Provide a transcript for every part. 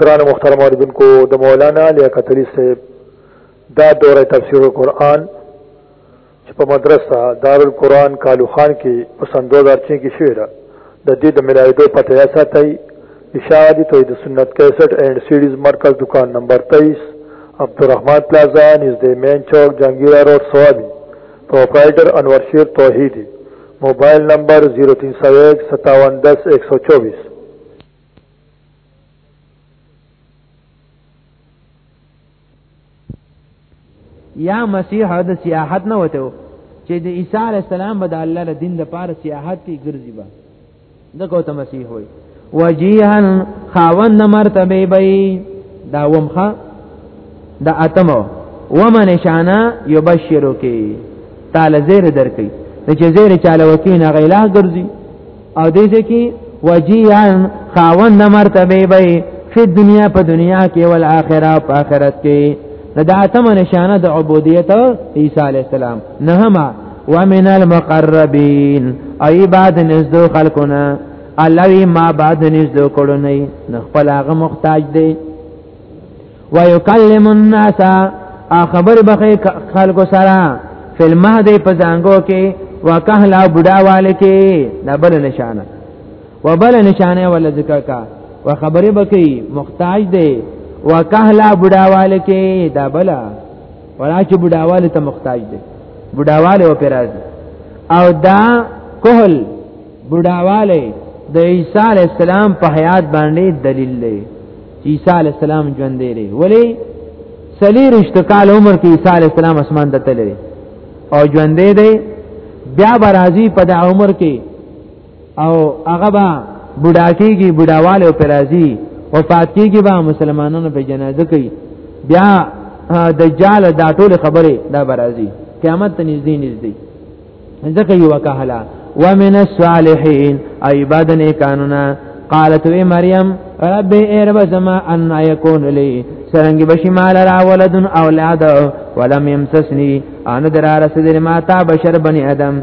گران محترم آردن کو دا مولانا لیا قتلی سے دا دور تفسیر القرآن چې په مدرسه دارالقرآن کالو خان کې په سن 2006 کې شوې ده د دې د ملاویدو پته یا ساتي اشاعتی توحید سنت 61 اینڈ سیډیز مرکز دکان نمبر 23 عبدالرحمن پلازا نږدې مین چوک جنگیرا روډ سوابي پرپرایټر انور شیر توحیدی موبایل نمبر 03015710124 یا مسیح د سیاحت نه وته چې د عیسی علی السلام به د الله د دین لپاره سیاحت کې ګرځي با دغه ته مسیح وای وجیهن خاوند مرتبه بی دا ومخه دا اتمو ومن شانا یبشرو کی تعالی زیر درکی چې زیر چاله وکینه غیلا ګرځي او دې دې کې وجیهن خاوند مرتبه بی فی دنیا په دنیا کې ول اخرت په اخرت کې د اتمه نشانه د عبودیت عیسی علی السلام نهما ومن المقربین ای بعد نزدو خلقنا الوی ما بعد نزدو کړونی نخپل هغه محتاج دی ويكلم الناس اخبر بخي خلق سره فی المهد په زنګو کې وکهلا بډاواله کې دا بل نشانه وبل نشانه ول ذکر کا و خبره بکی محتاج دی وکهلا بډاواله کې دا بلا ولا چې بډاواله ته محتاج دی بډاواله و پیراز او دا کهل بډاواله د عیسی علی السلام په حیات باندې دلیل دی عیسی علی السلام ژوند دی ولی سلی رشتکال عمر کې عیسی علی السلام اسمان ته تللی او ژوند دی بیا برازي په د عمر کې او هغه به بډا کېږي بډاواله او پرازي وفات کېږي به مسلمانانو په جنازه کوي بیا دجال دا ټول خبره دا برازي قیامت ته نږدې نږدې ځکه یو کهلا ومن الصالحین ای بدن کانونا قالت وی مریم رب ای رب زما ان یکون لی سرنګ بشی مال را ولدن اولاد ولم یمسسنی ان درا رسدل ما تا بشر بنی ادم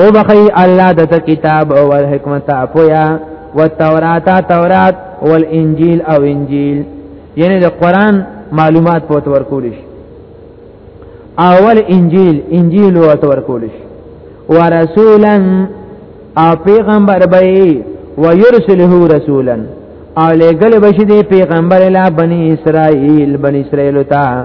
او بخی الله د کتاب او حکمت اپویا و تورات تورات او انجیل او انجیل یعنی د قران معلومات په تور کولیش اول انجیل انجیل او تور کولیش ورسولا او پیغمبر به ويرسله رسولا او لګل بشي دی پیغمبر اله بنی اسرائیل بنی اسرائیل ته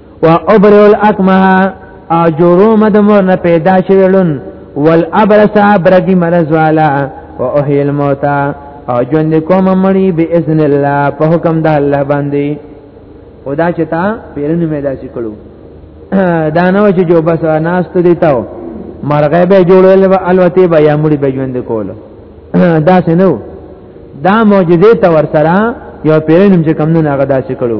و ابرئ الاکمه او جوروم د مور نه پیدا شوی لون والابرس برګي مرز والا او احي الموت او ژوند کوم مړي باذن الله په حکم د الله باندې خدا چې تا پیرنو مې داسې کړو دا نو چې جو بس ناس ته دیتاو مرغه به جوړول او الوتی به یا مړي به ژوند کول دا څه نو دا معجزه ته ور سره یو پیرنو چې کم نه هغه داسې کړو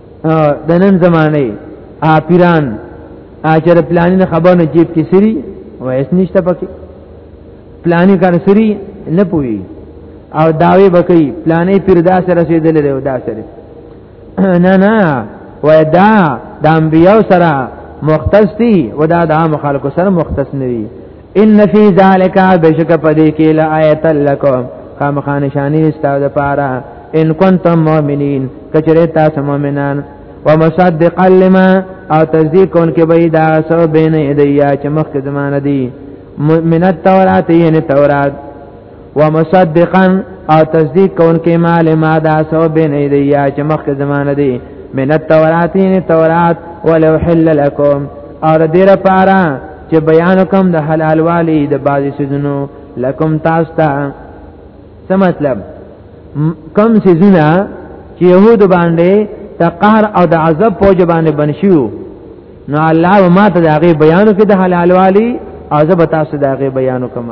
د نن زمانه ا پیران اچر پلاني نه خبر نه جیب کې سری وایس نشته پکې پلاني کار سری نه پوي او داوی بکی پلانې پیر دا سره رسیدل له دا سره نه نه وای دا د انبیو سره مختص دي ودا د عام خلکو سره مختص نه دي ان فی ذالک بشک پدې کې لا آیت لکم خامخا نشانی استاد پارا ان کنتم مؤمنین کچره تاسو مؤمنان ومصدقا لما او تصدیق کون کې به دا سو بین ایدیا چې مخکې زمانه دی من التورات یعنی تورات ومصدقا او تصدیق کون کې مال ما دا سو بین ایدیا چې مخکې زمانه دی من التوراتین تورات ولو حل لكم او د دې لپاره چې بیان کوم د حلال والی د بازي سيزونو لکم تاسو ته څه مطلب کم سيزونه چې يهود باندې د قهر او د عذاب په جبانه بنشيو نو الله ما ته د هغه بیان کې د حلال والی او زه به تاسو د هغه بیان کوم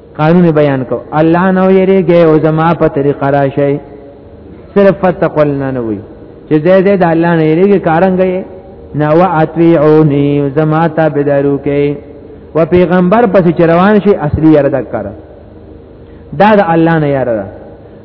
قانون بیان کو الله نو یریږي او زما په طریقه راشي صرف فتقل نه نه وي چې زه زه د الله نه یریږي کارنګي نه وا اتیعونی زما ته بدارو کې و پیغمبر پس چروان شي اصلي یره دکاره دا د الله نه یره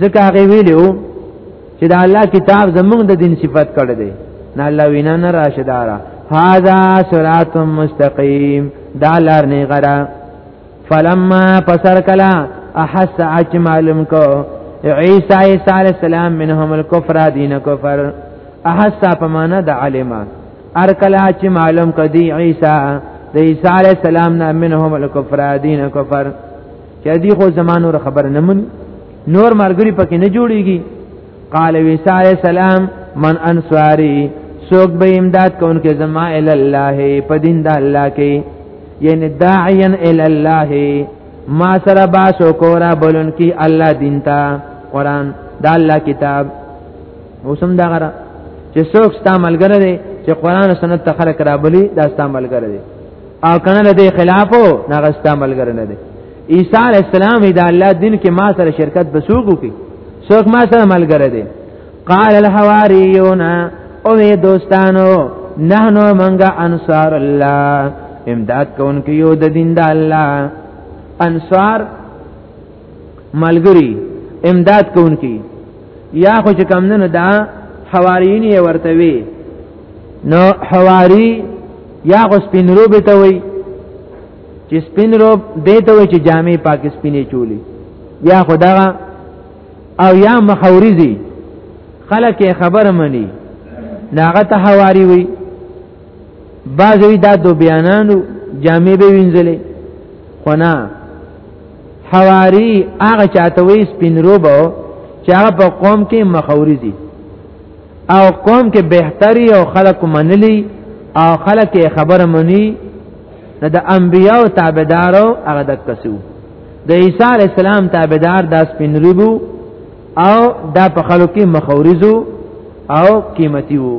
ځکه هغه ویلو چې دا الله کتاب زمونږ د دین صفت کړی دی نه الله وینا نه راشدارا هاذا صراط مستقیم دا لار نه غره فلما پسر کلا احس اچ معلوم کو عیسی عیسی علی السلام منهم الكفر دین کفر احس په معنا د علما ار کلا چې معلوم کدی عیسی د عیسی علی السلام نه منهم الکفر دین کفر چې دی خو زمانو خبر نه مني نور مرګري پکې نه جوړيږي قال ویسا علیہ السلام من انصاری سوک به امداد کوونکې زما ال الله په دین د الله کې یعنی داعیا ال الله ما سره باسو کورا بولن کی الله دین تا قران دا الله کتاب اوسم دا غره چې څوک ستاملګره دي چې قران او سنت ته خلق را بلی دا ستاملګره دي او کنه د دې خلاف نه غستا ملګر نه دی عیسی علی السلام د الله دین کې ما سره شرکت بسوګو کی څوک ما سره ملګر دی قال الحواریون او وی دوستانو نحنو منګه انصار الله امداد کوونکې یو د دین د الله انصار ملګری امداد کوونکی یا خو چې کم نه دا حواریین یې ورته وی نو حواری یا خو سپین روبه ته وی چې سپین روب دیته وی چې جامع پاک سپینې چولی یا خدا او یا مخورزی خلک خبر منی ناغه ته حواری وی بعضوی دا دو بیانانو جامع به وینځلې خو نه حواری هغه چاته وې سپینروبو چې هغه په قوم کې مخوري دي او قوم کې بهتري او خلق منلي او خلق یې خبره مني نه د انبیا او تابعدارو هغه د کسو د عیسی علی السلام تابعدار د سپینروبو او دا په خلکو کې مخوريزو او قیمتي وو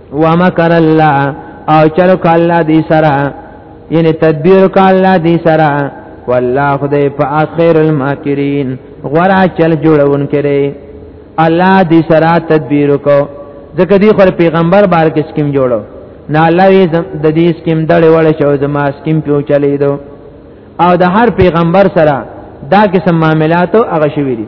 ومکر الله او چلو کالا دی سرا یعنی تدبیر کالا دی سرا والله خدای په اخر الماکرین غورا چل جوړون کړي الله دی سرا تدبیر کو ځکه دی خو پیغمبر بار کې سکیم جوړو نه الله یې د دې سکیم دړې وړ شو زما سکیم پیو چلی دو او د هر پیغمبر سره دا قسم معاملاتو هغه شوی دي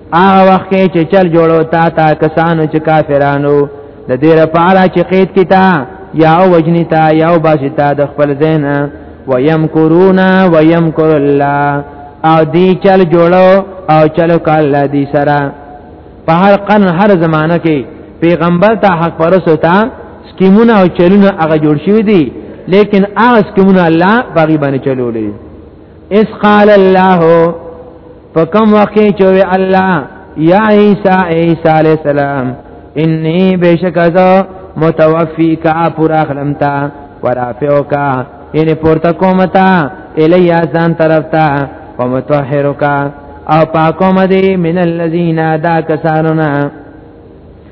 هغه وخت کې چې چل جوړو تا تا کسانو چې کافرانو د دې لپاره چې قید کیتا یا او وجنی تا یا او باسي تا د خپل ذهن و یمکرون و یمکر الله او دی چل جوړو او چلو کاله دی سره په هر قن هر زمانہ کې پیغمبر ته حق پرسو ته سکیمونه او چلونه هغه جوړ شوی دي لیکن هغه سکیمونه الله باغی باندې چلولې اس قال الله په کوم وخت کې چوي الله یا عیسی عیسی علی السلام انی بشک از متوفی کا پر اخلم تا ورافیو کا یعنی پورته کوم تا الی ازان طرف تا ومتطهر کا او پاکوم دی من الذین دا کسانونا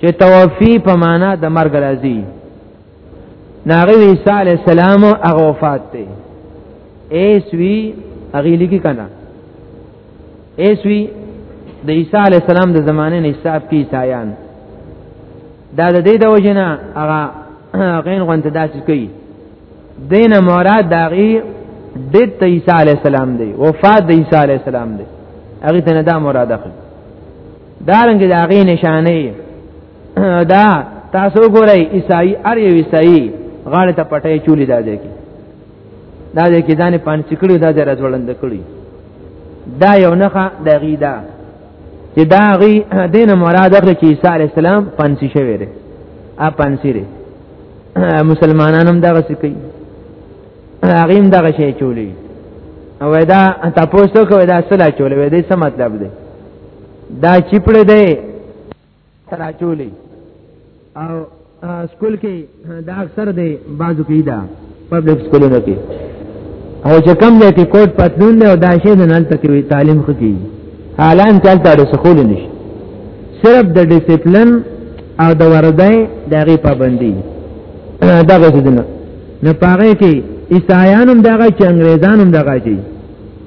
چې توفی په معنا د مرګ راځي ناغي عیسی علی السلام هغه وفات دی ایسوی هغه لګی کنه ایسوی د عیسی علی السلام د زمانه نه حساب کی عیسایان دا د دې د وجنه هغه غین غونته داسې کوي دینه مراد داغي د عیسی علی السلام دی وفات د عیسی علی السلام دی هغه ته نه دا مراد اخلي دا رنګ د هغه نشانه دا تاسو ګورئ عیسائی ار یو عیسائی غاړه ته پټه چولی دا دی کی دا دی کی ځان پان چکړو دا زره ځوړند کړی دا یو نخه د غیدا چې دا غی دین مراد اخلي چې عیسی علی السلام پنځه شوی دی ا پنځه دی مسلمانانو هم دا غسی کوي هغه هم دا غشي چولی او دا تاسو ته کوي دا سلا چولی وې دې څه مطلب دی دا چپړه دی تراچولې او سکول کې دا اکثر دی بازو کې دا پبلک سکولونو کې او چې کم ځای کې کوټ پتلون دی او دا شی نه نن تکوي تعلیم خو کی حالان تل تر سکول نشي صرف د ډیسپلین او د وردای دغه پابندي دا غوښتنه نه پاره کې عیسایانم دغه چې انګريزانم دغه چې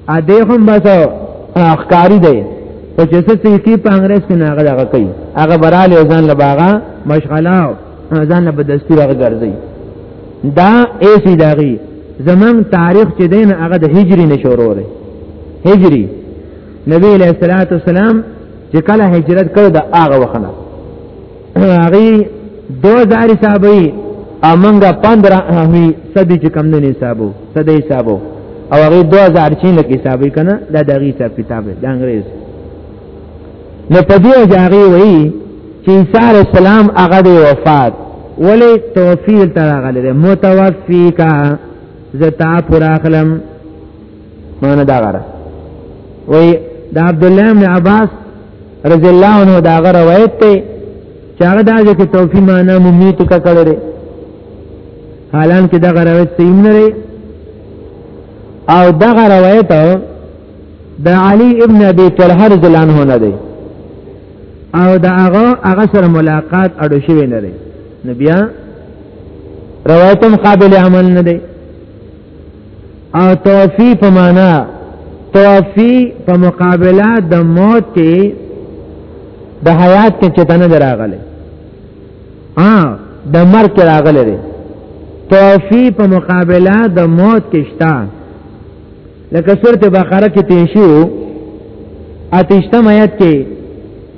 ا دې هم بس اخکاری دی او چې څه څه کی په انګريز کې ناغه دغه کوي هغه براله ځان له باغا مشغله ځان له بدستی هغه ګرځي دا ایسی داغي زمون تاریخ چې دین هغه د هجری نشورو دی هجری نبی علیہ الصلوۃ والسلام چې کله هجرت کړ د هغه وخت هغه دو زاری صحابی امنګه 15 هوی صدی چې کم نه حسابو صدی حسابو او هغه 2000 چې لکه حسابي کنه دا دغه حساب کتاب د انګريز نو په دې ځای وی چې عیسی علی السلام هغه د وفات ولی توفیل تراغله متوفی کا زتا پر اخلم معنی دا غره وی د عبد الله بن عباس رضی الله عنه دا غره روایت ته چې هغه دا چې توفی معنا ممیت کا کړل حالان کې دا غره روایت صحیح نه لري او دا غره روایت د علی ابن ابي طلحه رضی الله عنه نه دی او دا هغه هغه سره ملاقات اړو شوی نه دی نبیا روایتم قابل عمل نه دی او توفی په معنا توفی په مقابله د موت کې د حیات کې چتنه دراغله ا د مرګ کې راغله دي توفی په مقابله د موت کې شتا لکه سورته بقره کې تیشو اتشتم آیت کې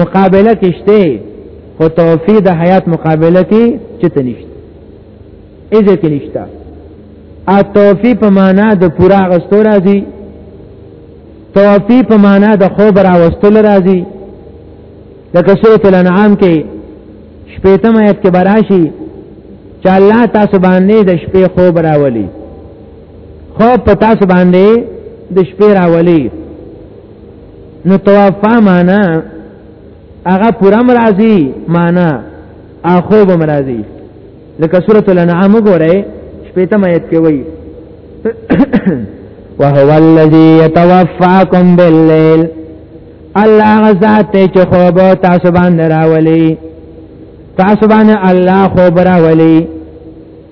مقابله کې شته خو توفی د حیات مقابله کې چته نشته اځه کې نشته ا توفی په معنا د پورا غستو راځي توفی په معنا د خوب را وستل راځي لکه سورۃ الانعام کې شپږم آیت کې براشي چې الله تاسو باندې د شپې خوب راولي خوب په تاسو باندې د شپې راولي نو توفا معنا هغه پورا مرضی معنا اخو به مرضی لکه سوره الانعام وګورئ شپږ آیت کې وایي وهو الذي يتوفاكم بالليل الله غزاد ته چې خوب تاسو باندې راولي تاسو باندې الله خوب راولي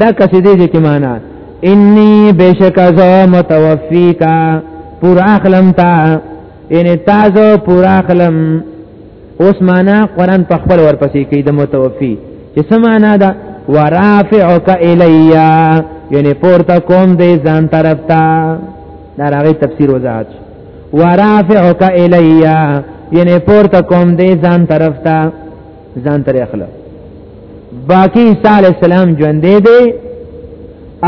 دا کسی دی چې معنا انی بشک از متوفیکا پورا اخلم تا ان تاسو پورا اخلم اوس معنا قران په خپل ورپسې کې د متوفی چې سمانا دا ورافعک الیا یعنی پورته کوم دې ځان طرف تا دا راغی تفسیر وضاحت ورافعک الیا یعنی پورته کوم دې ځان طرف تا ځان تر اخله باقی عیسی علی السلام ژوند دی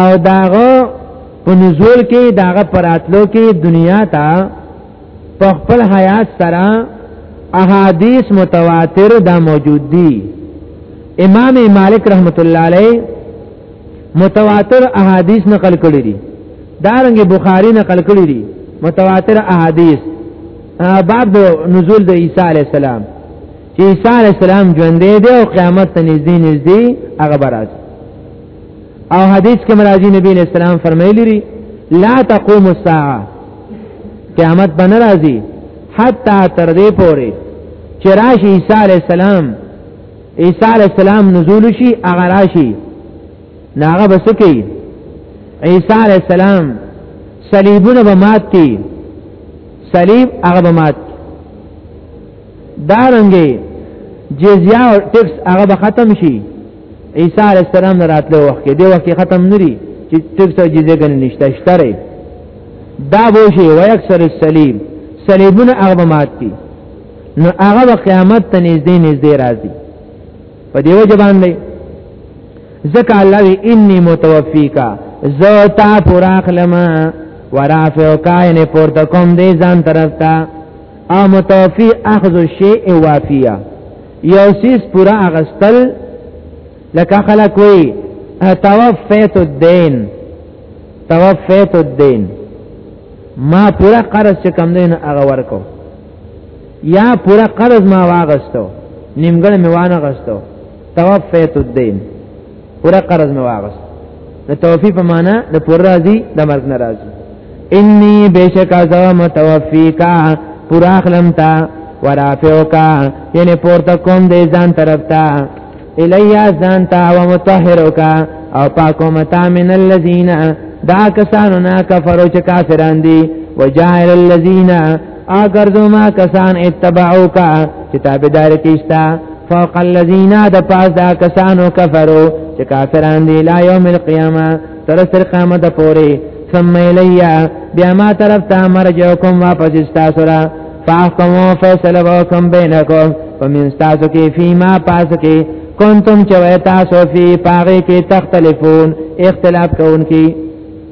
او داغه په نزول کې داغه پراتلو کې دنیا ته په خپل حیات سره احادیث متواتر دا موجود دي امام مالک رحمت الله علیه متواتر احادیث نقل کړی دي دارنګ بخاری نقل کړی دي متواتر احادیث باب نزول د عیسی علی السلام چې عیسی علی السلام ژوند دی او قیامت ته نږدې نږدې هغه برات او حدیث کې مرাজি نبی علیہ السلام فرمایلی لري لا تقوم الساعه قیامت به ناراضي حتا تر دې پورې چې راشي عیسی علی السلام عیسی علی السلام نزول شي هغه راشي ناغه بسکی عیسی علی السلام صلیبونه به مات کی صلیب هغه به مات دا رنګي جزیه او ټیکس هغه به ختم شي عیسی علی السلام نه راتلو وخت کې دی وخت ختم نری چې ټیکس او جزیه ګن نشته شتره دا به شي و اکثر السلیم صلیبونه هغه مات کی نو هغه قیامت ته نږدې نږدې راځي په دیو جبان دی ذکا الله وی انی متوفیکا زو تا پورا خلما ورافیو کائن پورتکم دی ځان طرف تا ا متوفی اخذ الشیء وافیا یو سیس پورا اغستل لکه خلک وی توفیت الدین توفیت الدین ما پورا قرض چې کم دین هغه ورکو یا پورا قرض ما واغستو نیمګړ می وانه غستو توفیت الدین پورا قرض مې واغست د توفی په معنا د پورا راضي د مرګ ناراضي انی بشک ازو متوفیکا پورا خلم تا ورافعوکا یعنی پورته کوم د ځان طرف تا الیا ځان تا و متطهروکا او پاکو متا من الذین دا کسانو نا کفرو چې کافران دي وجاهل الذین اگر زما کسان اتبعو کا چې تابعدار کیستا فوق الذین د پاس دا کسانو کفرو چې کافران دي لا یوم القیامه تر سر قیامت پورې ثم الیا بیا ما طرف ته مرجوکم واپس تاسو را فاحکمو فیصله وکم بینکم فمن تاسو کې فیما پاس کې کنتم چې تاسو فی پاره کې تختلفون اختلاف کوونکی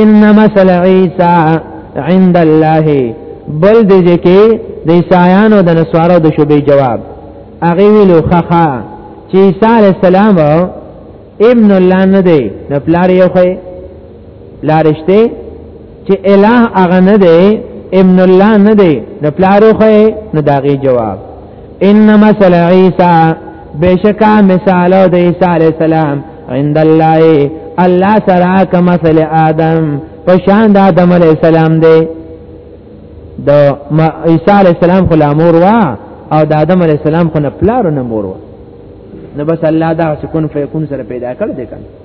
ان مثل عیسی عند الله بل دې ځکه د عیسایانو د نسوارو د شوبې جواب هغه ویلو خخا چې عیسی علی السلام ابن الله نه دی نو پلار یو خې لارشته چې الہ هغه نه دی ابن الله نه دی نو پلار خو نه داغي جواب ان مثل عیسی بشکا مثال د عیسی علی السلام عند الله الله سره ک مثل آدم پشان د آدم علی السلام دی د عیسی علی السلام خو لامور وا او د آدم علی السلام خو نه پلار نه مور وا نو بس الله دا سکون فیکون سره پیدا کړ دې کنه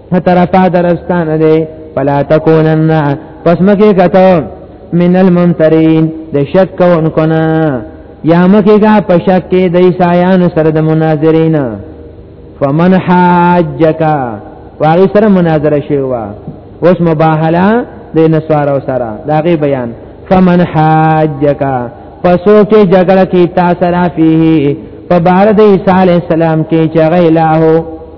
طرفا درستان دی فلا تکونن پس مکی کتو من الممترین د شک کوونکو نه یا مکی کا په شک کې د عیسایانو سره د مناظرین فمن حاجک واغی سره مناظره شوی اوس مباهله د نسوارو سره دا غي بیان فمن حاجک پسو کې جګړه کې تاسو را فيه په بار د عیسی علی السلام کې چې غیلاه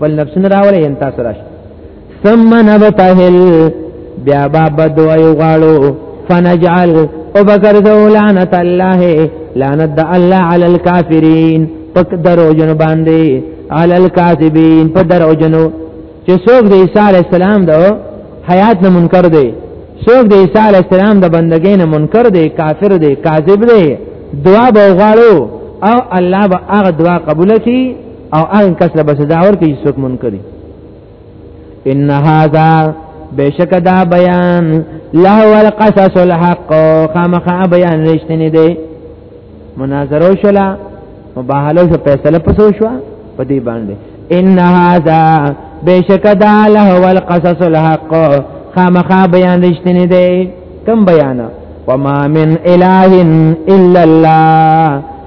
بل نفس نه راولې ان تاسو راش ثم نبتهل بیا با بدو ایو غالو فنجعل او بکر دو لعنت الله لعنت د الله علی الکافرین پک درو جن باندې علی الکاذبین په درو جنو چې څوک د عیسی علی السلام دو حیات نه منکر دی څوک د عیسی علی السلام د بندګۍ نه منکر دی کافر دی کاذب دی دعا به غالو او الله به هغه دعا قبول کړي او ان کس له بس داور کې څوک منکري ان هاذا بشک دا بیان له القصص الحق خامخ بیان رښتینی دی مناظره شولا مباهله شو فیصله پسو شو په دې باندې ان هاذا بشک دا له القصص الحق خامخ بیان رښتینی دی کم بیان وما من اله الا الله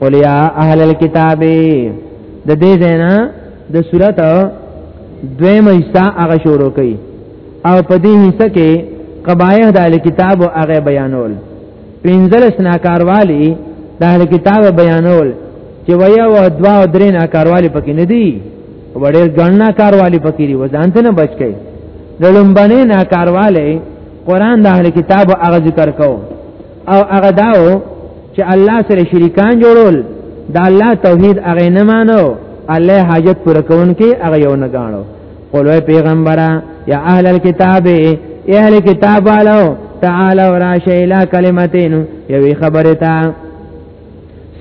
قل یا اهل الكتاب د دې زینا د صورت دویم حصہ هغه شروع کړي او په دې حصہ کې قبایح د اهل کتاب او هغه بیانول پنځل سناکاروالی د اهل کتاب بیانول چې ویا و دوا او درې ناکاروالی پکې نه دي وړې ګڼنا کاروالی پکې دی وځانته نه بچ کړي د لومبنې ناکاروالی قران د اهل کتاب هغه ذکر کوو او هغه داو چې الله سره شریکان جوړول دا الله توحید هغه نه مانو الله حاجت پر کون کې هغه یو نه غاڼو قولوی پیغمبره یا اهل الكتاب اهل کتاب والو تعالوا راشئ الى كلمتين یوی خبرتا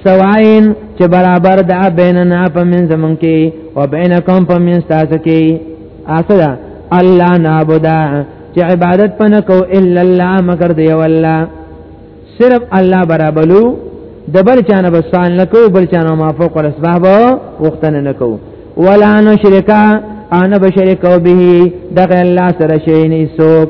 سواین چې برابر ده بیننا په من زمون کې او بینکم په من تاسو کې اسدا الله نعبدا چې عبادت پنه کو الا الله مگر دی والله صرف الله برابرلو د بل چانه بسان نکو بل چانه ما فوق الاسباب وختنه نکو ولا نشرکا انا بشرکو به دغه الله سره شي نه سوک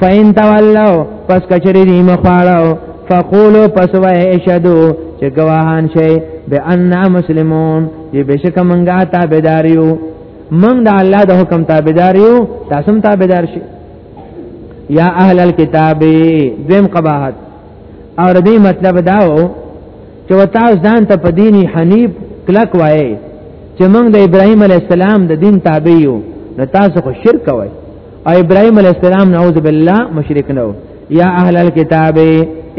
فین تولو پس کچری دی مخواړو فقولو پس وای اشهدو چې گواهان شي بأننا مسلمون چې بشک منګه تابعداریو من د الله د حکم تابعدار یو تاسو هم تابعدار شئ یا اهل الكتاب دیم قباحت اور دې مطلب داو چې وتاو ځان ته په دیني حنیف کلک وایي چې موږ د ابراهیم علی السلام د دین تابع یو نو تاسو خو شرک کوئ او ابراهيم عليه السلام نعوذ بالله مشرک نو یا اهل الكتاب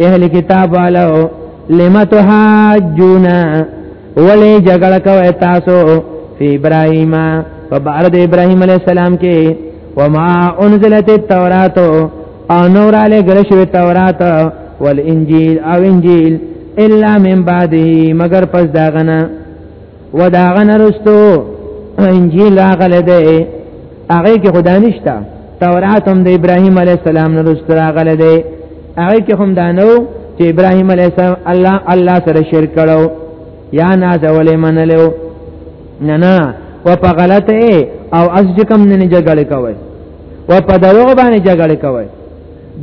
اهل کتاب والو لما تحاجون ولی جګړه کوي تاسو فی ابراهیم په بار د ابراهیم علی السلام کې وما انزلت التوراۃ او نور علی ګل شوی تورات والانجیل او انجیل الا من بعده مگر پس داغنه وداغه نرستو انجیل راغله ده هغه کې خدا نشته تورات هم د ابراهیم علی السلام نرستو راغله ده هغه کې هم دانو چې ابراهیم علی السلام الله الله سره شرک کړو یا ناز ولې منلو نه نه و په غلطه او از کوم نه جګړه کوي و په دروغ باندې جګړه کوي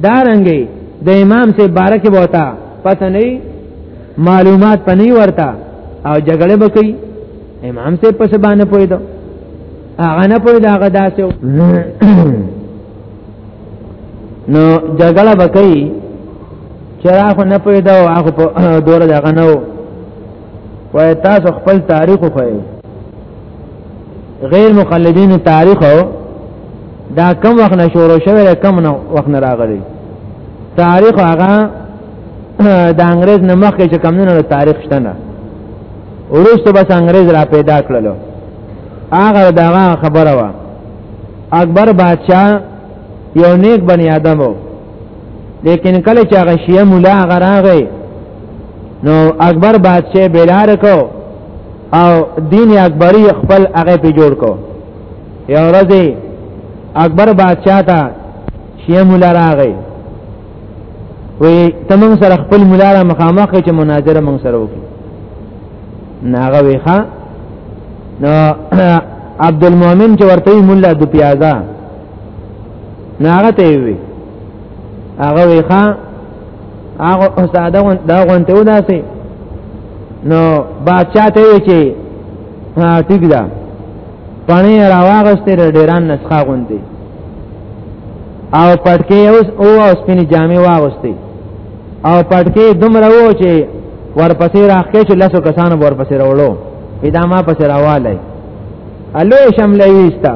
دارنګي د دا امام سے بارک بوتا پته نه معلومات پنی ورتا او جګړه بکی امام سے پس باندې پویدو هغه نه پویدو هغه داسو نو جګړه بکی چراغ نه پویدو هغه په دوره دغه نو وای تاسو خپل تاریخ خو غیر مقلدین تاریخ دا کم وخت نه شروع شوی دا کم نه وخت نه راغلی تاریخ هغه د انګريز نه مخکې چې کم نه تاریخ شته نه ورسته بس انګريز را پیدا کړلو هغه دا خبره وا اکبر بادشاہ یو نیک بنی آدم وو لیکن کله چې هغه شیعه مولا هغه راغی نو اکبر بادشاہ بیلار کو او دین اکبری خپل هغه په جوړ کو یو ورځ اکبر بادشاہ ته شیعه مولا راغی وی تمنګ سره خپل مولا را مخامخ چې مناظره مونږ سره وکړي ناغه ویخه نو عبد المؤمن چې ورته مولا د پیازا ناغه ته وی هغه ویخه هغه استاد غون دا غونته وداسي نو بادشاہ ته وی چې ها ټیک ده پانی راواغسته ډیران نسخه غونډي او پټکی اوس او اوس پنی جامې واغسته او پټکی دومره وو چې ورپسې راخې چې لاسو کسانو ورپسې راوړو پیدا ما پسې راواله الو شملې وستا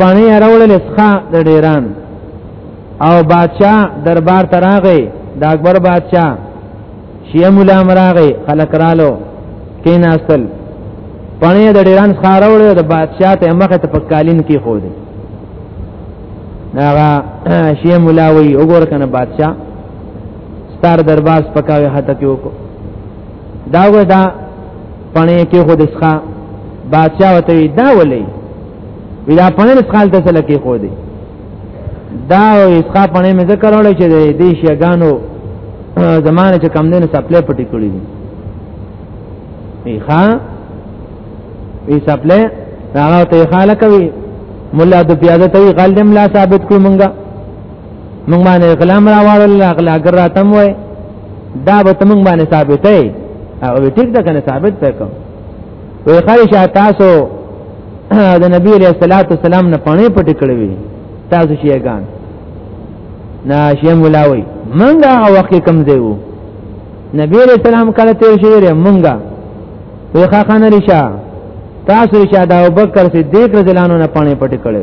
پانی راوړل اسخه د ډیران او بادشاہ دربار ته راغی د اکبر بادشاہ شیعه مولا مراغی خلک رالو کیناستل پنه د ډیران خار وړو د بادشاہ ته مخه ته پکالین کې خو دی ناغه شیعه مولا وی وګور کنه بادشاہ ستار دربار پکاوي هته کې وکړو دا و دا پنه کې خو دسخه بادشاہ وته دا ولې وی دا پنه خال ته سره کې خو دی دا او اسقا په نوم ذکر وړي چې د دې شیګانو زمانه چې کم دینه سپلې پټې کړې دي ښا ای سپلې هغه ته خاله کوي مولا د پیاده ته غلم لا ثابت کو مونږه مونږ باندې غلام را وړل اغلا ګر راتم وای دا به تم باندې ثابتې او ټیک ده کنه ثابت پکم وی خارج تاسو د نبی علیہ الصلوۃ والسلام نه پانی پټ کړی وی تاسو شیګان نا شی مولاوی منګه او وخت کم دی وو نبی علیہ السلام کله تیر شوی ری منګه وی خاخان ریشا تاسو ریشا دا ابوبکر صدیق رضی الله عنه نه پانی پټ کړی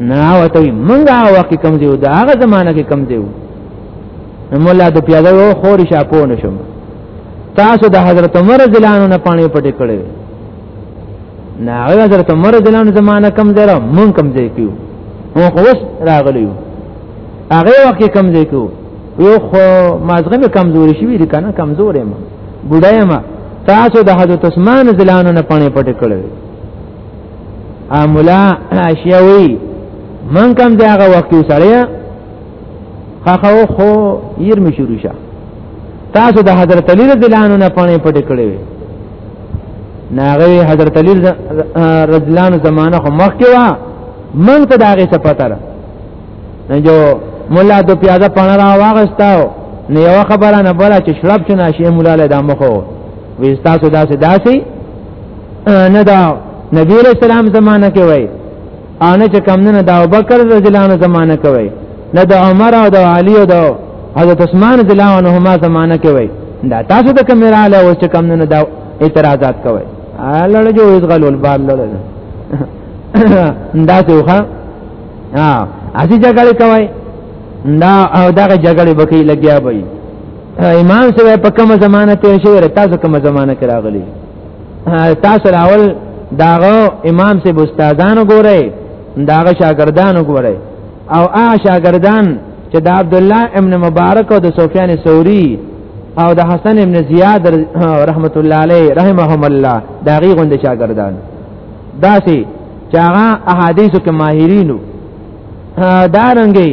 نه وته منګه وخت کم دیو دا هغه زمانہ کې کم دیو مولا د پیاده و خور شاپو نشم تاسو د حضرت عمر زلانو نه پانی پټې کړې نه حضرت عمر زلانو زمانہ کم دی را مون کم دی کیو مو خوش راغلیو هغه وخت کم دی کیو یو خو مازغه مې کمزوري شوی دی کنه کمزورې ما بډای ما تاسو د حضرت عثمان زلانو نه پانی پټې کړې امولا اشیاوی من کم دی هغه وخت وسړیا خخو خو ير می شروع شه تاسو د حضرت علی رضی الله عنه نه پانه پټ کړی وي ناغه حضرت علی رضی الله عنه زمانہ خو مخ کې وا من ته داغه څه پته را نه جو مولا دو پیاده پانه را واغستاو نه یو خبره نه بوله چې شرب چنه شی مولا له دمخو وي تاسو داسې داسې نه دا نبی علیہ السلام زمانہ کې وای او نه چې کم نه دا ابوبکر رضی الله عنه زمانہ کې وای نه د عمر او د علی او د حضرت عثمان رضی الله عنهما زمانہ کې وای دا تاسو د کمرا له اوس چې کم نه دا اعتراضات کوي الله جو یزغل الباب لره دا څوخه ها اسی جګړه کوي دا او دا جګړه بکی لګیا وای امام سره په کومه زمانه تیر شوی تاسو کومه زمانه کې راغلی تاسو راول داغه امام سه استادانو ګورئ داغه شاګردانو ګورئ او آ شاګردان چې د عبد الله ابن مبارک او د سفیان ثوری او د حسن ابن زیاد رحمت الله علیه رحمهم الله دا غي غوند شاګردان داسي چې هغه احادیثو کې ماهرینو دارنګي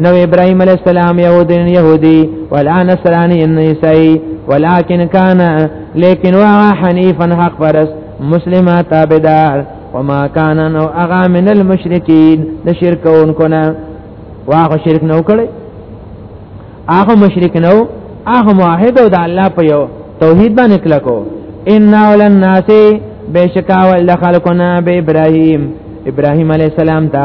نو ابراهيم عليه السلام يهودي يهودي ولا نصراني نسائي ولكن كان لكن وهو حنيفا حق فرس مسلمه تابعدار وما كان نو اغا من المشرکین د شرکون کنا واغه شرک نو کړي هغه مشرک نو هغه موحد او د الله په یو توحید باندې کلکو ان اول الناس بشکا ول خلقنا به ابراهیم ابراهیم علی السلام ته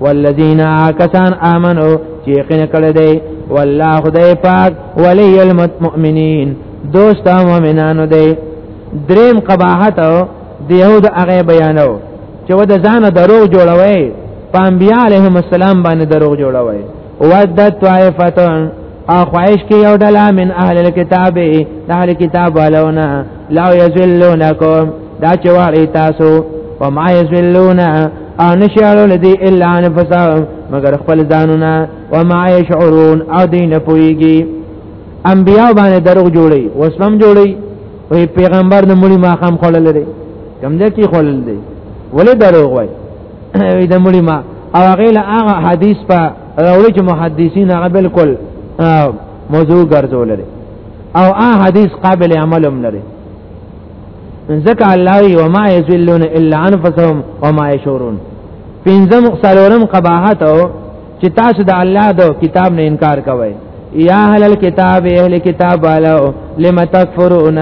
والذین آکسان آمنو چیقین کردی والله خدای پاک ولی المؤمنین دوست مؤمنانو دی دریم قباحت د یهود هغه بیانو چې و د ځان دروغ جوړوي پام بیا علیهم السلام باندې دروغ جوړوي ودت طائفتون او خواهش کې یو ډله من اهل الكتاب د اهل کتاب والونه لا یذلونکم دا چې واری تاسو او ما یذلون او نشعرو لدی الا انفسهم مگر خپل ځانونه او ما یشعرون او دین پویږي انبیاء باندې دروغ جوړي وسلم جوړي وی پیغمبر د مړي ما خام خړل لري کم دې کې خړل دی ولې دروغ وای وي د مړي ما او هغه له هغه حدیث په راوړي چې محدثین هغه بالکل موضوع ګرځول لري او ا حدیث قابل عمل هم لري ذکا الله و ما یذلون الا انفسهم و ما یشورون پنځم څلورم قباحت او چې تاسو د الله د کتاب نه انکار کوئ یا اهل الكتاب اهل کتاب والو لم تکفرون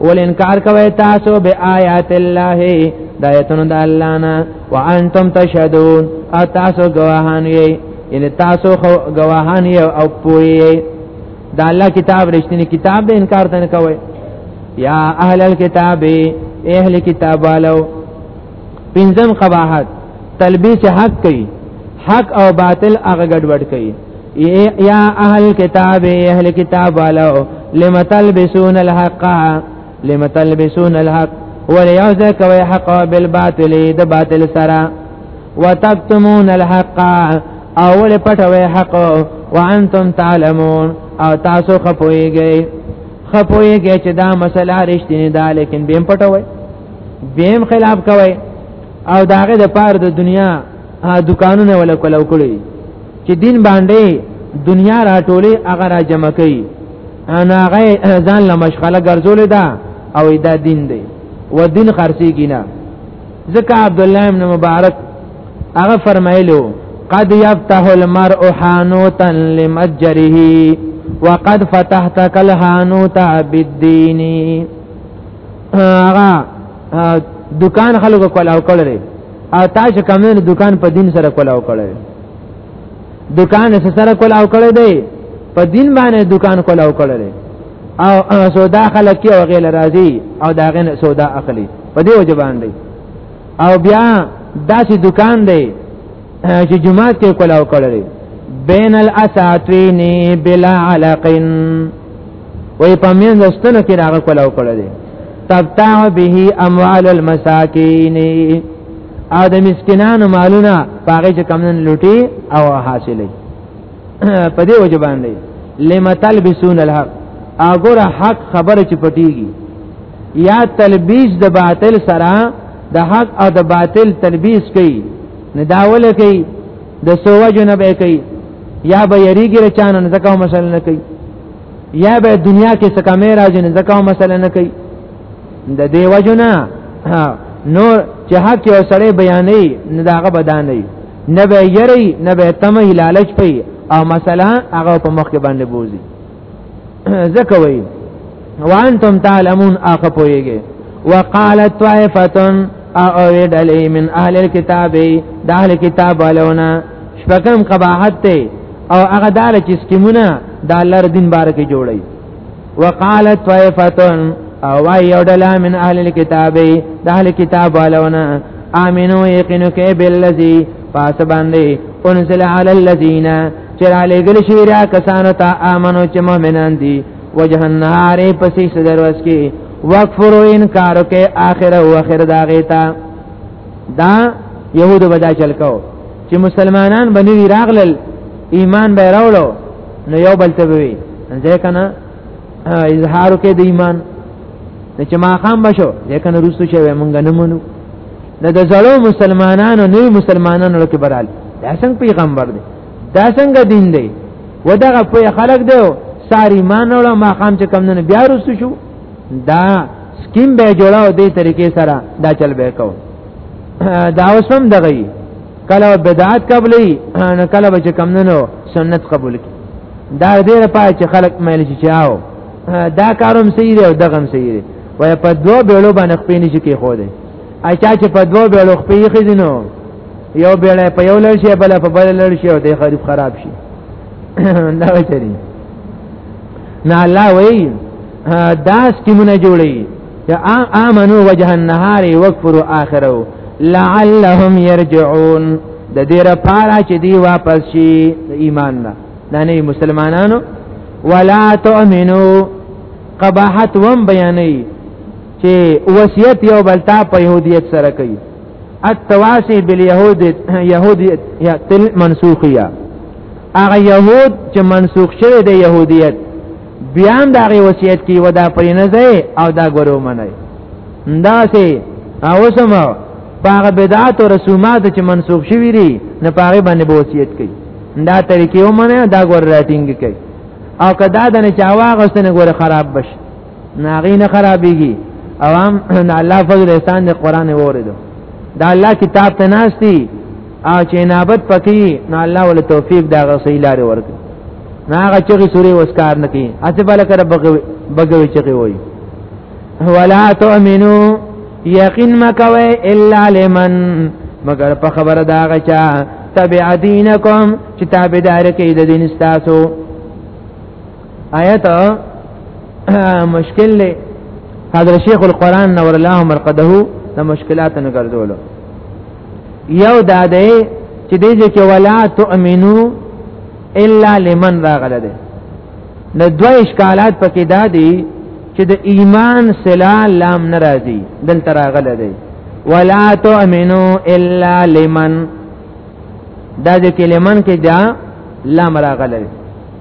ول انکار کوي تاسو به آیات الله د آیتونو د الله نه وانتم تشهدون او تاسو گواهان یې یعنی تاسو خو گواهان یې او پوهیږئ د الله کتاب رښتینی کتاب د انکار نه کوي یا اهل الكتاب اهل کتاب والو پنځم قباحت تلبیس حق کوي حق او باطل هغه ګډوډ کوي یا اهل کتاب اهل کتاب والو لم تلبسون الحق لم تلبسون الحق وليعز کوي حق بالباطل د باطل سره وتكتمون الحق اول پټوي حق وانتم تعلمون او تاسو خپويږئ خپويږئ چې دا مسله رښتینی ده لیکن بیم پټوي بیم خلاف کوي او داغه د پاره د دنیا دکانونه ولا کولو کړی چې دین باندې دنیا راټولې هغه را جمع کړي انا غي ځان له مشغله ګرځول دا او دا دین دی و دین خرسي کینا ځکه عبد الله ابن مبارک هغه فرمایلو قد يفتح المرء حانوتا لمتجره وقد فتحتك الحانوت بالدين هغه دکان خلکو کولاو کړی او تا چې کمنو دکان په دین سره کولاو کړی دکان سره کولاو کړی دی په دین باندې دکان کولاو کړی او سودا خلک او غیر راضی او دا غن سودا اخلي په دې وجه باندې او بیا داسې دکان دی چې جمعه کې کولاو کړی بین الاساتین بلا علقن وې په مين دستنه کې راغ کولاو کړل دي تبتاع به اموال المساکین او د مسکینانو مالونه پاغه چې کمن لوټي او حاصلې په دې وجه باندې لمتل بسون الحق اګوره حق خبره چې پټيږي یا تلبیس د باطل سره د حق او د باطل تلبیس کوي نه داول کوي د سوجو نه به کوي یا به یریږي رچانو نه ځکه مسله نه کوي یا به دنیا کې څه کمې راځي نه ځکه مسله نه کوي د دې وجنه نور چې حق یو سړی بیانې نه داغه بدانې نه به یری نه به تمه لالچ پي او مثلا هغه په مخ کې باندې بوزي ځکه وایي وانتم تعلمون اخه پويږي وقالت طائفه او ډلې من اهل الكتاب د اهل کتاب علونا شپکم قباحت ته او هغه دال چې سکیمونه د الله دین بار کې جوړي وقالت طائفتن او وای یو ډله من اهل الكتاب د اهل کتاب علونا امنو یقینو کې بالذي پاس باندې انزل علی الذین چر علی گل شیرا کسانو ته امنو چې مؤمنان دي وجه النهار پسې صدر وس کې وکفرو انکار کې اخر او اخر دا غیتا دا يهود بدا چل کو چې مسلمانان بنوي راغلل ایمان به راوړو نو یو بل ته وی ځکه نه اظهار کې د ایمان چې ما خام بشو ځکه نه روستو شوی مونږ نه مونږ د زړو مسلمانانو نوی مسلمانانو لکه برال دا څنګه پیغمبر دی دا څنګه دین دی و دغه په خلق دی ساری ایمان وړه ما خام چې کم نه بیا رسو شو دا سکیم به جوړاو دې طریقې سره دا چل به کو دا اوسم دغه کله بدعت قبلې نه کله به کم نه سنت قبول کی دا دې لپاره چې خلق مایل شي چاو دا کاروم سیره او دغم سیره وای په دوه بیلو باندې خپې نشي کې خو دې اچا چې په دوه بیړو خپې خزینو یو بیړې په یو لړ شي بل په بل لړ شي او د خراب خراب شي دا وچري نه الله وی دا سکیمونه جوړي چې امنو وجه النهار وکفروا اخره لعلهم يرجعون د دې لپاره چې دی واپس شي ایمان نه دا نه مسلمانانو ولا تؤمنو قباحت وم بیانې چې وصیت یو بل ته په يهودیت سره کوي التواصي باليهود يهوديت تل منسوخيه هغه يهود چې منسوخ شوی دی يهودیت بیا هم دا غي وصیت کی ودا پرې نه ځای او دا ګورو منای دا سي اوسمه پاغه بدعات او رسومات چې منسوخ شوی دي نه پاغه باندې وصیت کوي دا طریقې ومنه دا ګور راتینګ کوي او کدا د نه چاواغستنه ګور خراب بشي ناغي نه خرابيږي او هم الله فضل احسان د قران وورید دا الله کتاب ته ناشتي او چې نابت پکې نو الله ول توفیق دا غسې لارې ورک نه هغه چې سوري وسکار نه کی اته بل کر بغوي چې وي ولا تؤمنو یقین مکوي الا لمن مگر په خبره دا غچا تبع دینکم چې تابعدار کې د دین تاسو آیت مشکل له حضرت شیخ القرآن نور الله مرقده د مشکلات نه ګرځولو یو دا دی چې دې کې ولا تؤمنو الا لمن راغله ده د دوه اشکالات پکې دا دي چې د ایمان سلا لام ناراضي دلته راغله ده ولا تؤمنو الا لمن دا د کلمن کې دا لام راغله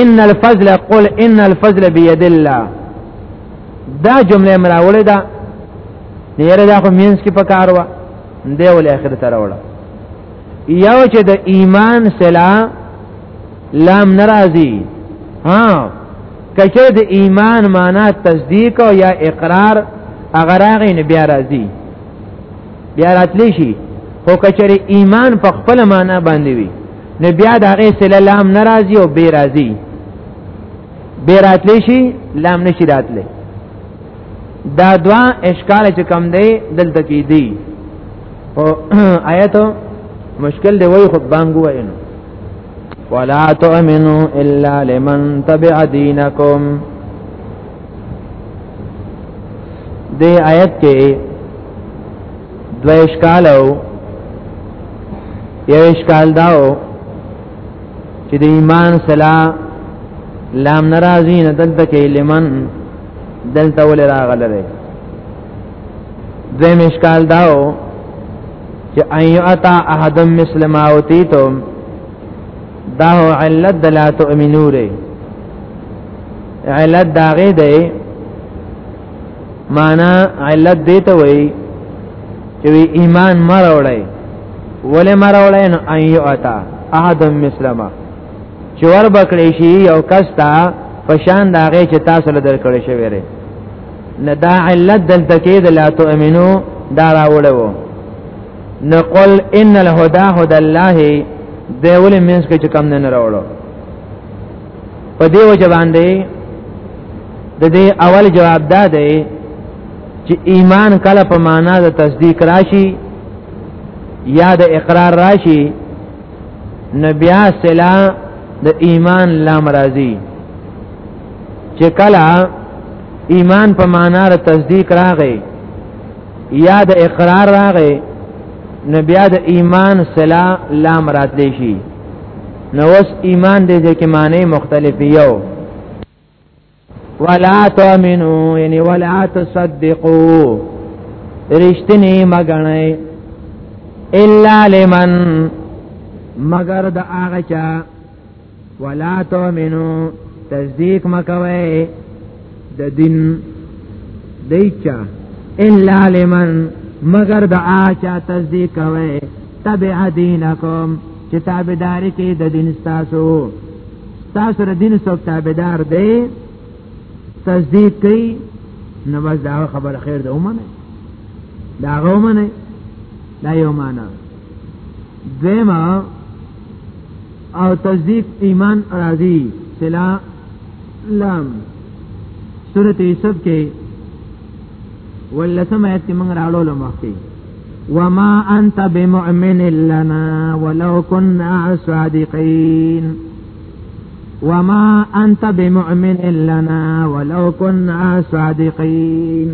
ان الفضل قل ان الفضل بيد الله دا جمله مراوله ده نیره دا خو مینس کې پکار و دی ول اخر تر وړه یو چې د ایمان سلا لام ناراضي ها کچه د ایمان معنا تصدیق او یا اقرار اگر هغه نه بیا راځي بیا راتلی شي خو کچره ایمان په خپل معنا باندې وي نه بیا د هغه سله لام ناراضي او بے راضي بے راتلی شي لام نشي راتلی دا دوا اشکال چې کم دی دلته کې دی او آیت مشکل دی وای خو بانګو وینو ولا تؤمنو الا لمن تبع دینکم د آیت کې دوه اشکال او یو اشکال داو چې د ایمان سلا لام ناراضی نه دلته کې لمن دلته ول راغله دویم اشکال داو چې ايو اتا احد مسلم اوتیتم دا علت دلا تؤمنو ری علت داغه دی معنا علت دی ته وای چې ایمان مروړی ولې مروړی نو ایو اتا احد مسلمه چې ور بکړې شي یو کس تا پشان داغه چې تاسو له درکړې شوی ری نه دا علت دلته کې د لا تؤمنو دا راوړو نقول ان الهدى هدى الله دی ولې مینس کې چې کم نه راوړو په دې وجه باندې د دې اول جواب دا دی چې ایمان کله په معنا د تصدیق راشي یا د اقرار راشي نبی سلا د ایمان لام راضی چې کله ایمان په معنا د تصدیق راغی یا د اقرار راغی نبی د ایمان سلا لام راتلی شي نو اوس ایمان دې ځکه معنی مختلف یو ولا تؤمنو یعنی ولا تصدقو رښتینی مګنئ الا لمن مگر د هغه چا ولا تؤمنو تصدیق مکوئ د دین دیچا الا لمن مگر د آچا تصدیق کوي تبع دینکم چې تابعداري کې د دین تاسو تاسو د دین څوک تابعدار دی تصدیق کوي نو بس دا خبر خیر ده ومنه دا غومنه دا یو معنا دیمه او تصدیق ایمان راضی سلا لام سورت یوسف کې ولسم آیت کې موږ راړو لمخې وما انت بمؤمن لنا ولو كنا صادقين وما انت بمؤمن لنا ولو كنا صادقين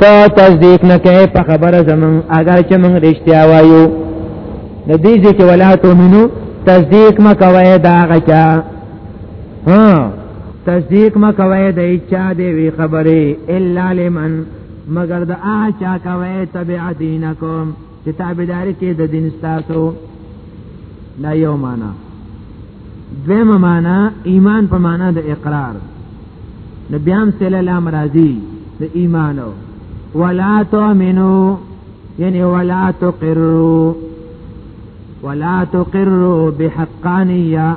تا تصدیق نه کوي په خبره زمون اگر چې موږ رښتیا وایو د دې چې ولا تؤمنو تصدیق ما کوي دا غچا ها تصدیق ما کوي د اچا دی وی خبره الا لمن مگر د اچا کوي تبع دینکم چې تابعداري کې د دین ستاسو لا یو معنا دویم معنا ایمان په معنا د اقرار نو بیا هم صلی الله مرضی د ایمان ولا تؤمنو یعنی ولا تقروا ولا تقروا بحقانیه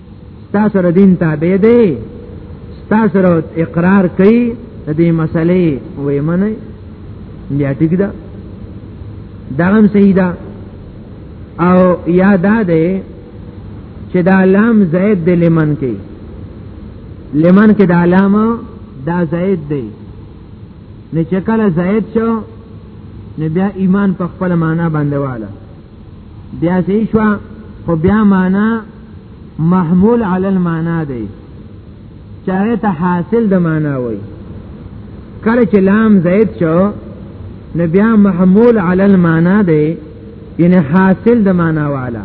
ستا سره دین تابع دی ستا سره اقرار کوي د دې مسلې وې منه بیا ټیک ده دا هم صحیح ده او یا دا ده چې دا لام زید د لمن کې لمن کې دا لام دا زید دی نه چې کله زید شو نه بیا ایمان په خپل معنا باندې واله بیا صحیح شو خو بیا معنا محمول علی المعنا دی چاره ته حاصل د معنا وای کله چې لام زید شو نو بیا محمول علی المعنا دی یعنی حاصل د معنا والا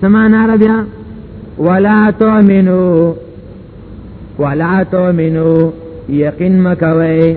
سمانا را بیا ولا تؤمنو ولا تؤمنو یقین مکوي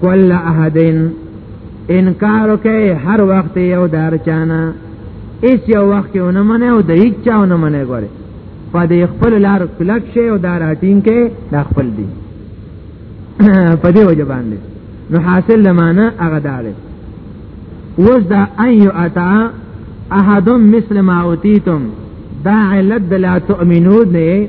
کل احدین انکار کوي هر وخت یو دار چانا ایس یو وخت یو نه منه او د هیڅ چاو نه منه ګوره په دې خپل لار کلک شي او دار اټین کې د خپل دی په دې وجه باندې نو حاصل لمانه هغه دار وز دا ان یو اتا احدم مثل ما اوتیتم دا علت د لا تؤمنون نه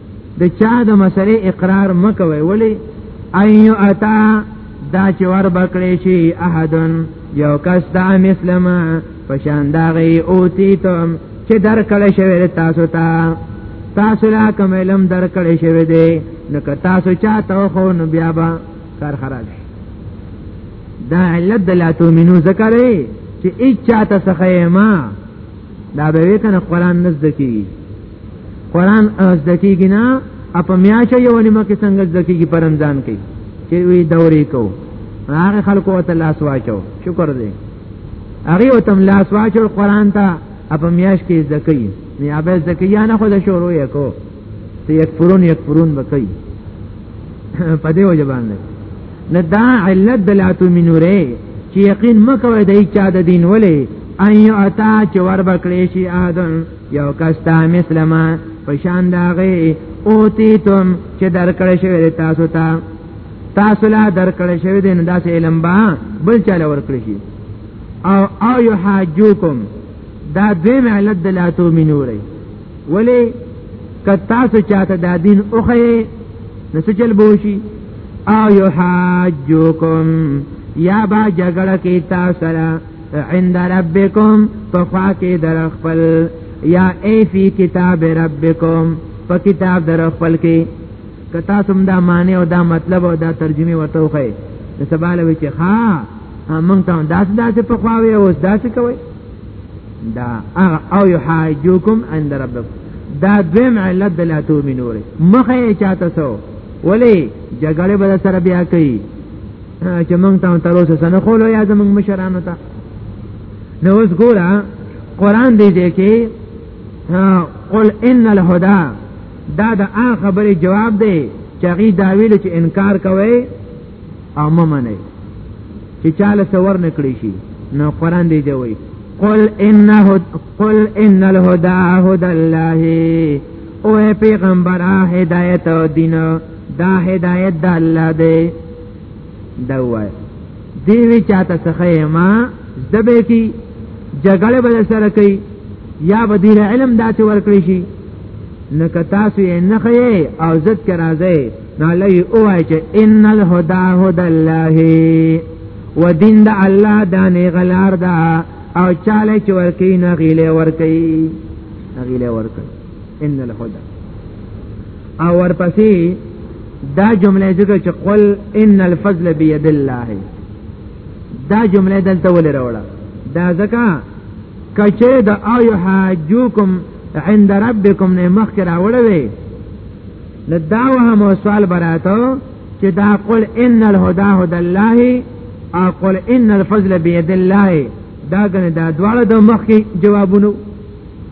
د چا د مسلې اقرار مکوي ولی ايو اتا دا چې ور بکړې شي احدن یو کس دا مسلم پشان دا غي اوتی تم چې در کله شوی تاسو ته تاسو لا کوم علم در کله شوی دی نو که تاسو چا ته خو نو بیا با کار خراب شي دا علت د لا تومنو ذکر دی چې اچا ته څخه ما دا به کنه قران نزد کی قران زده کیږي نه اپ میاشه یو نیمه کې څنګه زده کیږي په رمضان کې چې وی دورې کو هغه خلکو ته لاس واچو شکر دې هغه او تم لاس واچو قران ته اپ میاش کې زده کوي نه ابه زده کوي نه خو د شروع یې کو ته یک پرون یک پرون بکئی په دې وجه باندې نه دا علت دلاتو منوره چې یقین مکوې د چا د دین ولې ايو اتا چې ور بکړې شي اذن یو کستا مسلمه پشان داغه اوتی تم چې درکړې شوی تاسو ته تاسو لا درکړې شوی دین داسې علم با بل چاله ورکړې شي او او یحاجوکم دا دیم علت د لا تو منوري ولی که تاسو چاته دا دین اوخه نسجل بوشي او یحاجوکم یا با جګړه کې تاسو سره عند ربکم فخوا کې در خپل یا ای فی کتاب ربکم په کتاب در خپل کې کتا سم دا معنی او دا مطلب او دا ترجمه وته وخی د سباله وی چې ها مونږ ته داس داس په خوا وی اوس داس کوي دا او یحاجوکم عند ربکم دا دویم علت د لا تؤمنوره مخه چاته سو ولی جګړه به سره بیا کوي چې موږ ته تر اوسه سره خولو یا زموږ مشرانو ته نو اوس ګوره قران دې دې کې قل ان الهدى دا د ا خبرې جواب دی چې غي دا ویل چې انکار کوي او ممنه چې چاله سور نکړي شي نو قران دې دی وایي قل انه قل ان الهدى هدى الله او پیغمبر هدایت او دین دا هدایت د الله دی دا وای دی وی چاته څخه ما زبې کی جګړه بل سره کوي یا بدیل علم داتې ورکړي شي نو که تاسو یې نه خې او زد کې راځي نو لای اوای چې ان الهدى هدى الله و دین د الله دانې غلار ده او چاله چې ورکی نه غیله ورکی غیله ورکی ان الهدى او ورپسې دا جمله ذکر چې قل ان الفضل بيد الله دا جمله دلته ولې راوړه دا ځکه کچره د آیو حاجوکم عند ربکم نه مخکې راوړه وي نو دا وهم سوال براته چې دا قل ان الهدى هدى الله او قل ان الفضل بيد الله دا غنه دا دواړه د مخکې جوابونو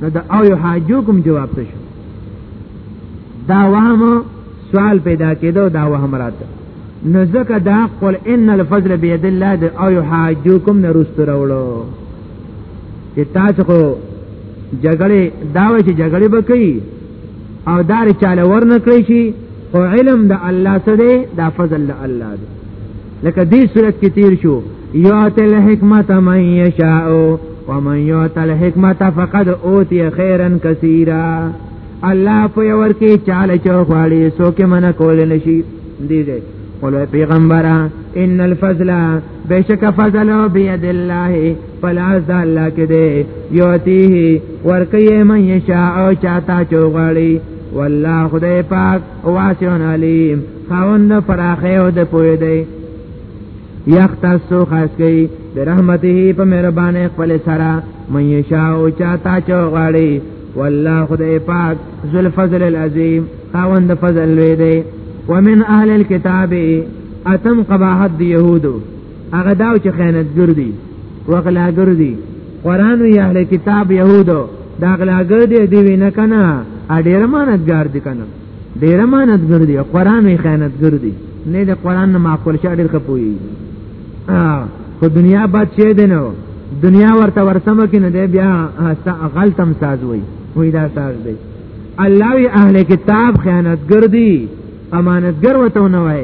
نو دا او یو حاجو کوم جواب ته شو دا وهم سوال پیدا کېدو دا وهم راته نو ځکه دا قل ان الفضل بيد الله د او یو حاجو کوم نه رستو راوړو چې تاسو خو جګړه دا وایي چې جګړه بکې او دار چاله ورنکړي شي او علم د الله سره دا فضل د الله دی لکه دې صورت کې تیر شو یعت الحکمت من یشاء ومن یعت الحکمت فقد اوتی خیرا کثیرا الله په ور کې چاله چوغړی سو کې من کول نشي دی دی قل پیغمبر ان الفضل بشک فضل بيد الله فلاز د الله کې دی یوتیه ورکه من یشاء او چاته چوغړی والله خدای پاک واسعون علیم خاوند فراخه او د پوی دی یختصو خاص کی برحمته په مهربانه خپل سره من یشاء چاته چوغړی والله خدای پاک ذل فضل العظیم خاوند فضل وی دی ومن اهل الكتاب اتم قباحت دی یهودو هغه داو چې خیانتګر دي وغلاګر دي قران وی اهل کتاب يهودو دا غلاګر دي دی وینه کنه ا ډیر مانتګار دي کنه ډیر مانتګر دي قران وی خیانتګر دي نه د قران نه معقول شه ډیر خپوي خو دنیا بد شي دی نو دنیا ورته ورسمه کې نه دی بیا غلطم ساز وي وې دا ساز دی الله وی اهل کتاب خیانتګر دي امانتګر وته نه وای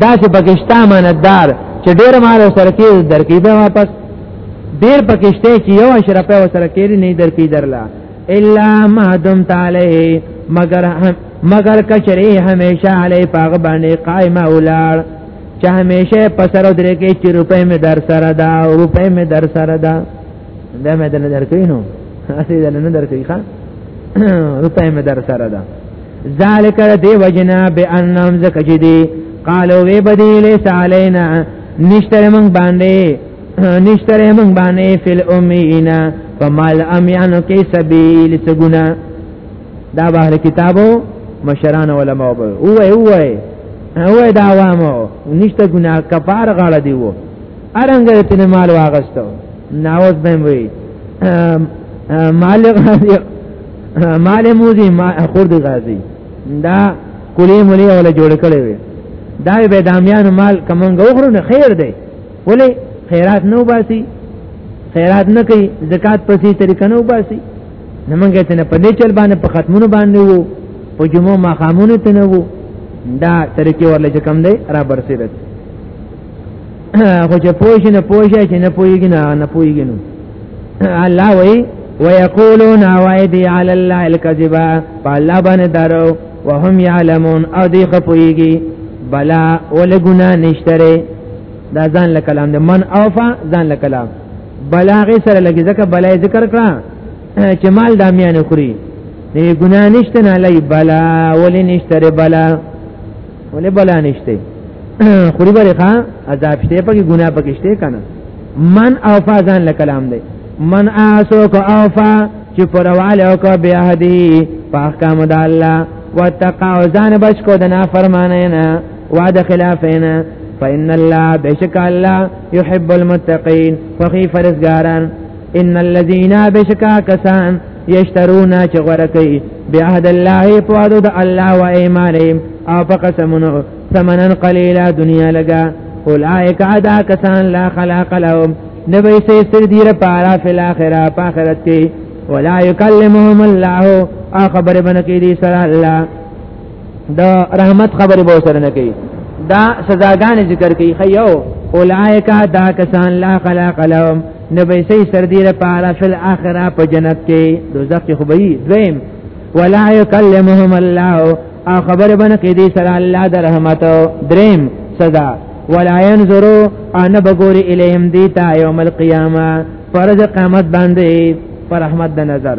دا چې پکشته امانتدار چې ډیر مال سره کې درکې به واپس ډیر پکشته چې یو اشرف او سره کې نه درکې درلا الا ما دم تعالی مگر مگر کچری همیشه علی پاغ باندې قائم اولاد چې همیشه پسر درې کې چې روپې می در سره دا روپې می در سره دا دا مې در درکې نو اسی دل نه درکې ښا روپې می در سره دا ذالک دی وجنا بانهم زکه دی قالو وی بدی لیس علینا نشتر من باندې نشتر من باندې فل امینا فمال امیانو کې سبیل سګنا دا بهر کتابو مشران علماء وو وای وای وای دا وامو نشته ګنا کفار غاړه دی وو ارنګ تن مال واغستو ناوز بهم وی مالک مال موزي ما خورد غازي دا کلی مولي ولا جوړ کړي وي دا به دامیان مال کمنګ وخرو نه خیر دی ولې خیرات نو باسي خیرات نه کوي زکات پسې طریقه نو باسي نمنګ ته نه پدې چل باندې په ختمونو باندې وو او جمعه ما خامونو ته نه وو دا طریقې ورلې کم دی را برسېدل خو چې پوه شي نه پوه شي چې نه پوهېږي نه نه پوهېږي نو الله وایي ويقولون وعدي على الله الكذبا فالله باندې دارو وهم يعلمون او دی خپويږي بلا ول ګنا نشتره دا ځان له کلام د من اوفا ځان له کلام بلاغه سره لګي ځکه بلای ذکر کړه چې مال د امیان خوري نه ګنا نشته نه لای بلا ول نشتره بلا ولې بلا نشته خوري بلې ښا عذاب شته پکې ګناه پکې شته کنه من اوفا ځان له کلام دی من اسو کو اوفا چې پرواله او کو بیا هدي په احکام د الله وتقا ځان بچ کو د نافرمانه نه وعده خلافینا فإن الله بشک الله يحب المتقين فخي فرزګاران ان الذين بشکا کسان یشترون چې غره کوي بعهد الله په وعده د الله و ایمانهم او په قسمونو ثمنن قليلا دنیا لگا اولئک ادا کسان لا خلاق لهم نبی سي سر دیر پارا فی الاخره په آخرت کې ولا یکلمهم الله او خبر بنکی دی سره الله د رحمت خبرې به سره نه کوي دا سزاګان ذکر کوي خيو اولائک دا کسان لا خلاق لهم نبی سی سردی لپاره فی الاخره په جنت کې دوزخ کې خوبي دویم ولا یکلمهم الله او خبر بن کې دي سره الله د رحمت دریم سزا ولا ينظروا ان بغور الیهم دیتا یوم القیامه فرض قیامت باندې پر رحمت د نظر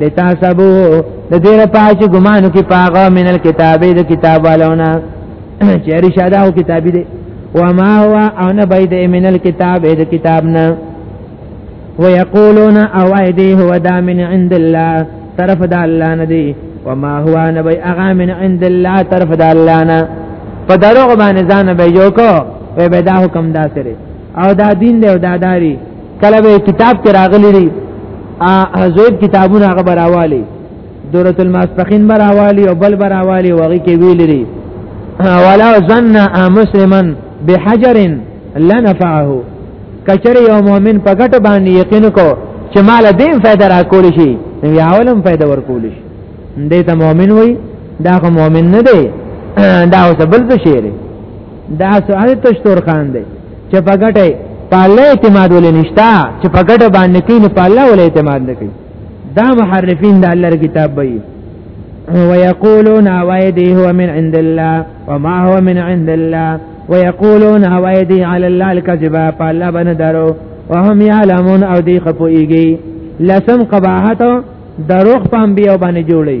لتحسبو د دې لپاره چې ګمانو کې پاغه من الكتابې د کتاب والونه چې رشاده او کتابي دي وما هو او نه بيد من الكتاب د کتاب نه ويقولون او ايدي هو دا من عند الله طرف د الله نه دي وما هو نه بي اغا من عند الله طرف د الله نه په دروغ باندې ځان به یو کو به دا حکم دا سره او دا دین دی او دا داری کله به کتاب کې راغلي دي ا زوید کتابونه هغه براوالي دورت المسبخین براوالي او بل براوالي وغي کې ویل دي ولا ظن مسلما بحجر لنفعه کچره یو مؤمن په ګټ باندې یقین کو چې مال دې فائدہ را کول شي نو یا اولم فائدہ ور کول شي دې ته مؤمن وای دا خو مؤمن نه دی دا اوس بل څه شي دا سوال تشتور خان دی چې په ګټه په الله اعتماد ولې نشتا چې په ګټه باندې کین په الله ولې اعتماد نکړي دا محرفین د الله کتاب به ويقولون ويدي هو من عند الله وما هو من عند الله ويقولون ويدي على الله الكذب فالله بندرو وهم يعلمون او دي خپويږي لسم قباحت دروغ پام بیا باندې جوړي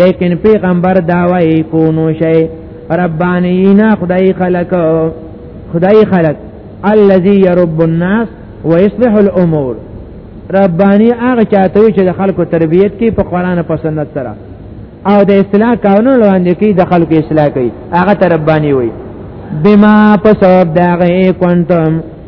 لیکن پیغمبر دا وای کونو شی ربانینا خدای خلق خدای خلق الذي يرب الناس ويصلح الامور ربانی هغه چاته چې د خلکو تربیت کوي په قران او سنت سره او د اصلاح کارونه لاندې کوي د خلکو اصلاح کوي هغه ته ربانی وای بما په سبب دا غي کوانتم